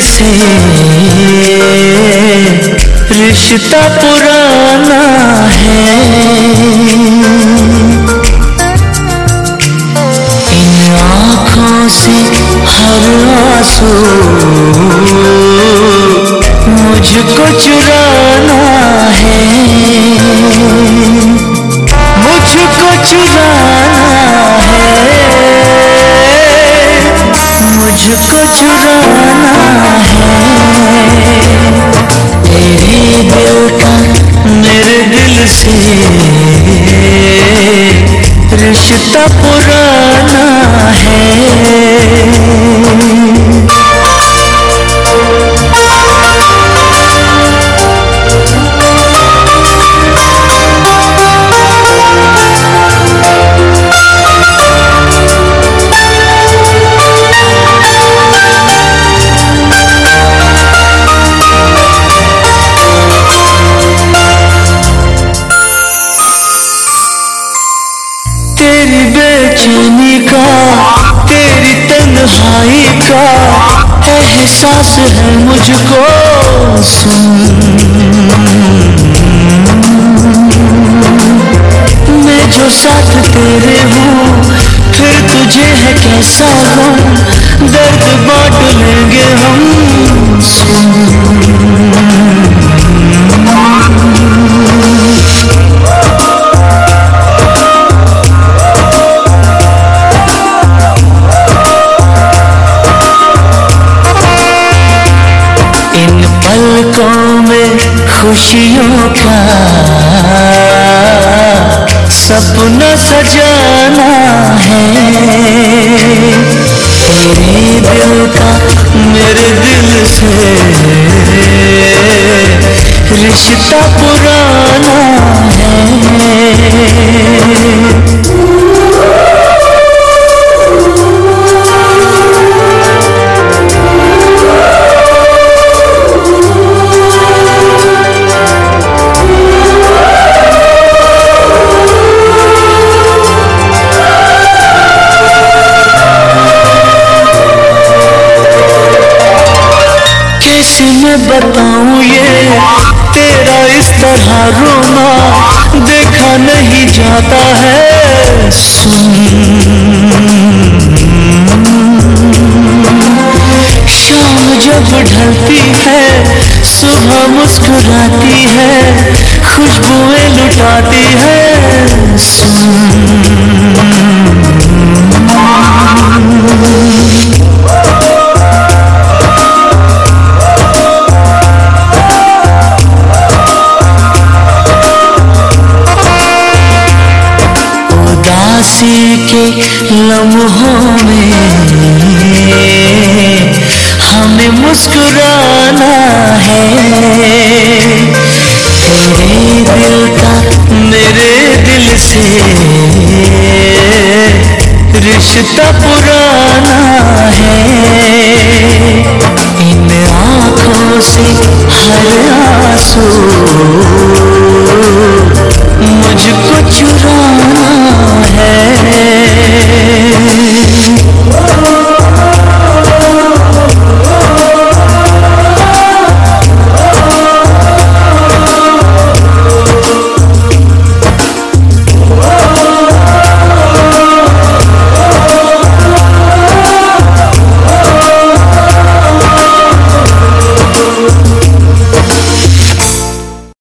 से। रिश्ता पुराना है। इन आँखों से हर आँसू। मुझको चुराना है। मुझको चुराना मुझको चुराना है तेरे दिल का मेरे दिल से रिश्ता पुराना है। तन्हाई का एहसास है मुझको सुन। मैं जो साथ तेरे हूँ, फिर तुझे है कैसा गम दर्द बांट लेंगे हम सुन। पलकों में खुशियों का सपना सजाना है। तेरे दिल का, मेरे दिल से रिश्ता पुराना है। कैसे मैं बताऊँ ये, तेरा इस तरह रोना देखा नहीं जाता है। सुन शाम जब ढलती है, सुबह मुस्कुराती है, खुशबुएँ लुटाती है। उदासी के लम्हों में हमें मुस्कुराना है। तेरे दिल का मेरे दिल से रिश्ता पुराना है। इन आँखों से हर आँसू